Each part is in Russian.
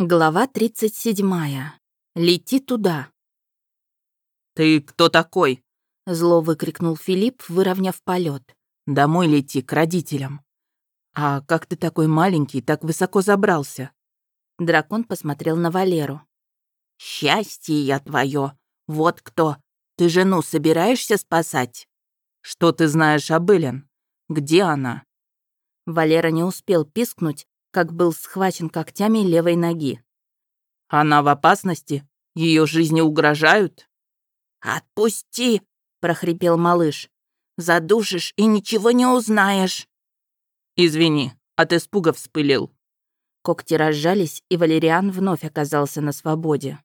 Глава 37. Лети туда. «Ты кто такой?» — зло выкрикнул Филипп, выровняв полет. «Домой лети, к родителям». «А как ты такой маленький, так высоко забрался?» Дракон посмотрел на Валеру. «Счастье я твое! Вот кто! Ты жену собираешься спасать?» «Что ты знаешь об Эллен? Где она?» Валера не успел пискнуть, как был схвачен когтями левой ноги. «Она в опасности? Ее жизни угрожают?» «Отпусти!» — прохрипел малыш. «Задушишь и ничего не узнаешь!» «Извини, от испуга вспылил». Когти разжались, и Валериан вновь оказался на свободе.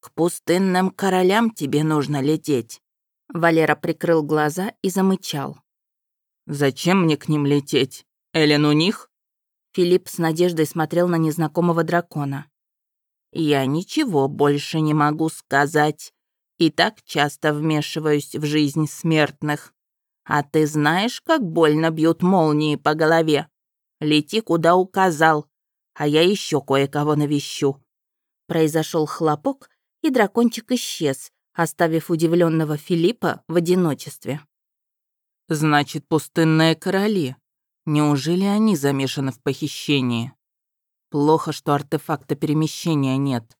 «К пустынным королям тебе нужно лететь!» Валера прикрыл глаза и замычал. «Зачем мне к ним лететь? Элен у них?» Филипп с надеждой смотрел на незнакомого дракона. «Я ничего больше не могу сказать. И так часто вмешиваюсь в жизнь смертных. А ты знаешь, как больно бьют молнии по голове? Лети, куда указал, а я еще кое-кого навещу». Произошел хлопок, и дракончик исчез, оставив удивленного Филиппа в одиночестве. «Значит, пустынные короли», Неужели они замешаны в похищении? Плохо, что артефакта перемещения нет.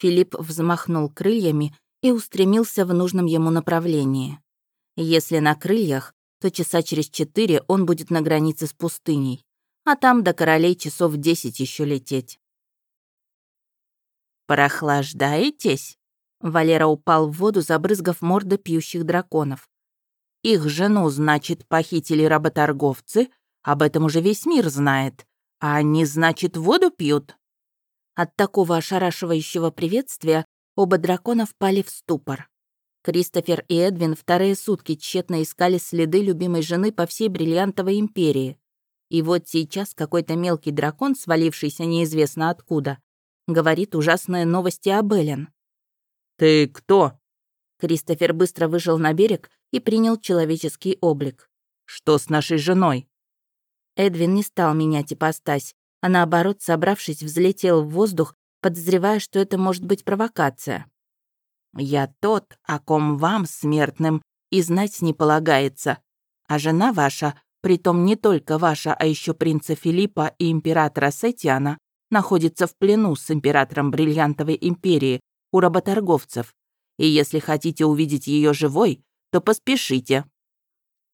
Филипп взмахнул крыльями и устремился в нужном ему направлении. Если на крыльях, то часа через четыре он будет на границе с пустыней, а там до королей часов десять еще лететь. «Прохлаждаетесь?» Валера упал в воду, забрызгав морды пьющих драконов. «Их жену, значит, похитили работорговцы, об этом уже весь мир знает. А они, значит, воду пьют?» От такого ошарашивающего приветствия оба дракона впали в ступор. Кристофер и Эдвин вторые сутки тщетно искали следы любимой жены по всей Бриллиантовой империи. И вот сейчас какой-то мелкий дракон, свалившийся неизвестно откуда, говорит ужасные новости об Эллен. «Ты кто?» Кристофер быстро вышел на берег и принял человеческий облик. «Что с нашей женой?» Эдвин не стал менять ипостась, а наоборот, собравшись, взлетел в воздух, подозревая, что это может быть провокация. «Я тот, о ком вам, смертным, и знать не полагается. А жена ваша, притом не только ваша, а еще принца Филиппа и императора Сетиана, находится в плену с императором Бриллиантовой империи у работорговцев. И если хотите увидеть ее живой, то поспешите».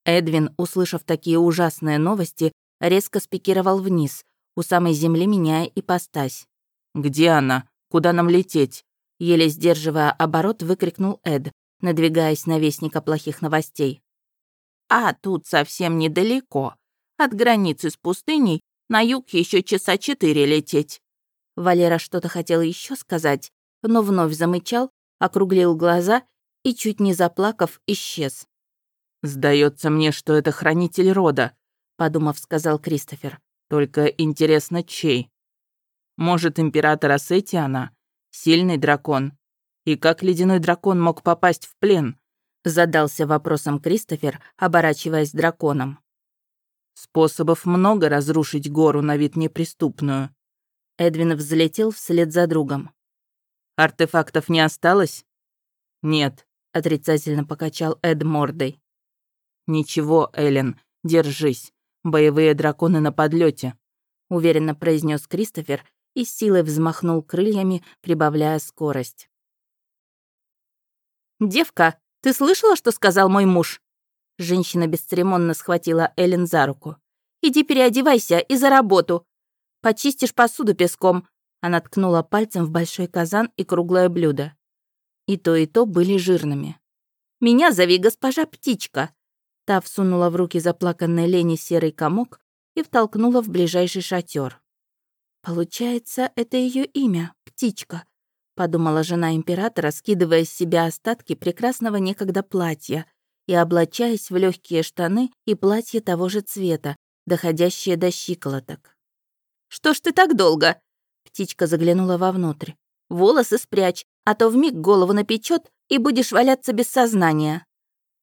Эдвин, услышав такие ужасные новости, резко спикировал вниз, у самой земли меняя ипостась. «Где она? Куда нам лететь?» Еле сдерживая оборот, выкрикнул Эд, надвигаясь на вестника плохих новостей. «А тут совсем недалеко. От границы с пустыней на юг еще часа четыре лететь». Валера что-то хотел еще сказать, но вновь замычал, округлил глаза и, чуть не заплакав, исчез. Сдается мне, что это хранитель рода», подумав, сказал Кристофер. Только интересно, чей? Может, император Асетиана? Сильный дракон. И как ледяной дракон мог попасть в плен? Задался вопросом Кристофер, оборачиваясь драконом. Способов много разрушить гору на вид неприступную. Эдвин взлетел вслед за другом. Артефактов не осталось? Нет, отрицательно покачал Эд мордой. Ничего, Эллен, держись. Боевые драконы на подлете, уверенно произнес Кристофер и силой взмахнул крыльями, прибавляя скорость. «Девка, ты слышала, что сказал мой муж?» Женщина бесцеремонно схватила Эллен за руку. «Иди переодевайся и за работу. Почистишь посуду песком». Она ткнула пальцем в большой казан и круглое блюдо. И то, и то были жирными. «Меня зови госпожа Птичка. Та всунула в руки заплаканной Лене серый комок и втолкнула в ближайший шатер. «Получается, это ее имя, Птичка», — подумала жена императора, скидывая с себя остатки прекрасного некогда платья и облачаясь в легкие штаны и платье того же цвета, доходящие до щиколоток. «Что ж ты так долго?» Птичка заглянула вовнутрь. «Волосы спрячь, а то вмиг голову напечет и будешь валяться без сознания».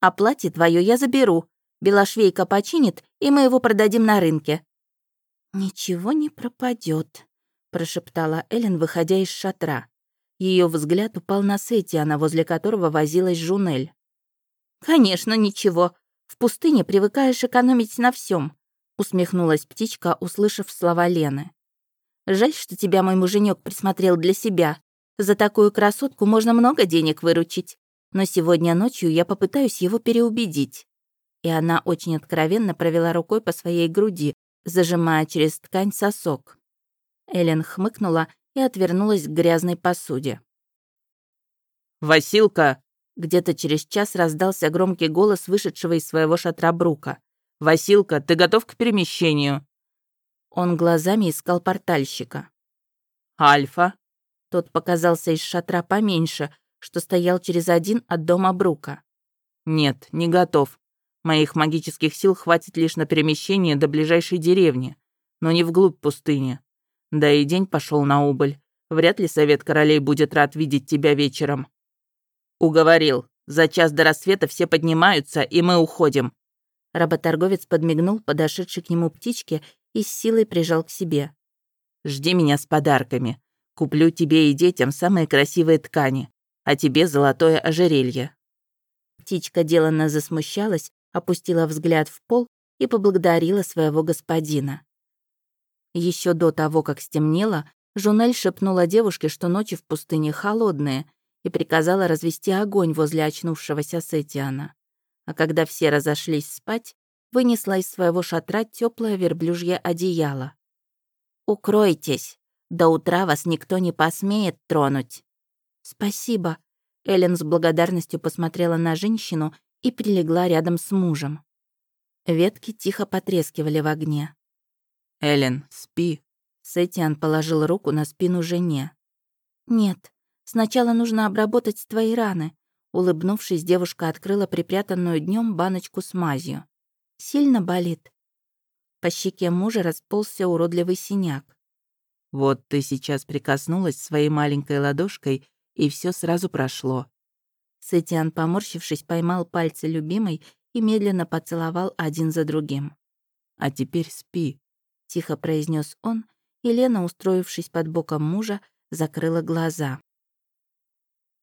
А платье твое я заберу. Белошвейка починит, и мы его продадим на рынке». «Ничего не пропадет, прошептала Элен, выходя из шатра. Ее взгляд упал на Сетиана, возле которого возилась Жунель. «Конечно, ничего. В пустыне привыкаешь экономить на всем, усмехнулась птичка, услышав слова Лены. «Жаль, что тебя мой муженек присмотрел для себя. За такую красотку можно много денег выручить. Но сегодня ночью я попытаюсь его переубедить». И она очень откровенно провела рукой по своей груди, зажимая через ткань сосок. Элен хмыкнула и отвернулась к грязной посуде. «Василка!» Где-то через час раздался громкий голос вышедшего из своего шатра Брука. «Василка, ты готов к перемещению?» Он глазами искал портальщика. «Альфа?» Тот показался из шатра поменьше, что стоял через один от дома Брука. «Нет, не готов. Моих магических сил хватит лишь на перемещение до ближайшей деревни, но не вглубь пустыни. Да и день пошел на убыль. Вряд ли совет королей будет рад видеть тебя вечером. Уговорил. За час до рассвета все поднимаются, и мы уходим. Работорговец подмигнул подошедшей к нему птичке и с силой прижал к себе. «Жди меня с подарками. Куплю тебе и детям самые красивые ткани, а тебе золотое ожерелье». Птичка деланно засмущалась, опустила взгляд в пол и поблагодарила своего господина. Еще до того, как стемнело, Жунель шепнула девушке, что ночи в пустыне холодные, и приказала развести огонь возле очнувшегося Сетиана. А когда все разошлись спать, вынесла из своего шатра теплое верблюжье одеяло. «Укройтесь! До утра вас никто не посмеет тронуть!» «Спасибо!» Эллен с благодарностью посмотрела на женщину и прилегла рядом с мужем. Ветки тихо потрескивали в огне. «Эллен, спи». Сетиан положил руку на спину жене. «Нет, сначала нужно обработать твои раны». Улыбнувшись, девушка открыла припрятанную днем баночку с мазью. «Сильно болит?» По щеке мужа расползся уродливый синяк. «Вот ты сейчас прикоснулась своей маленькой ладошкой, и все сразу прошло». Сетиан, поморщившись, поймал пальцы любимой и медленно поцеловал один за другим. «А теперь спи. — тихо произнес он, и Лена, устроившись под боком мужа, закрыла глаза.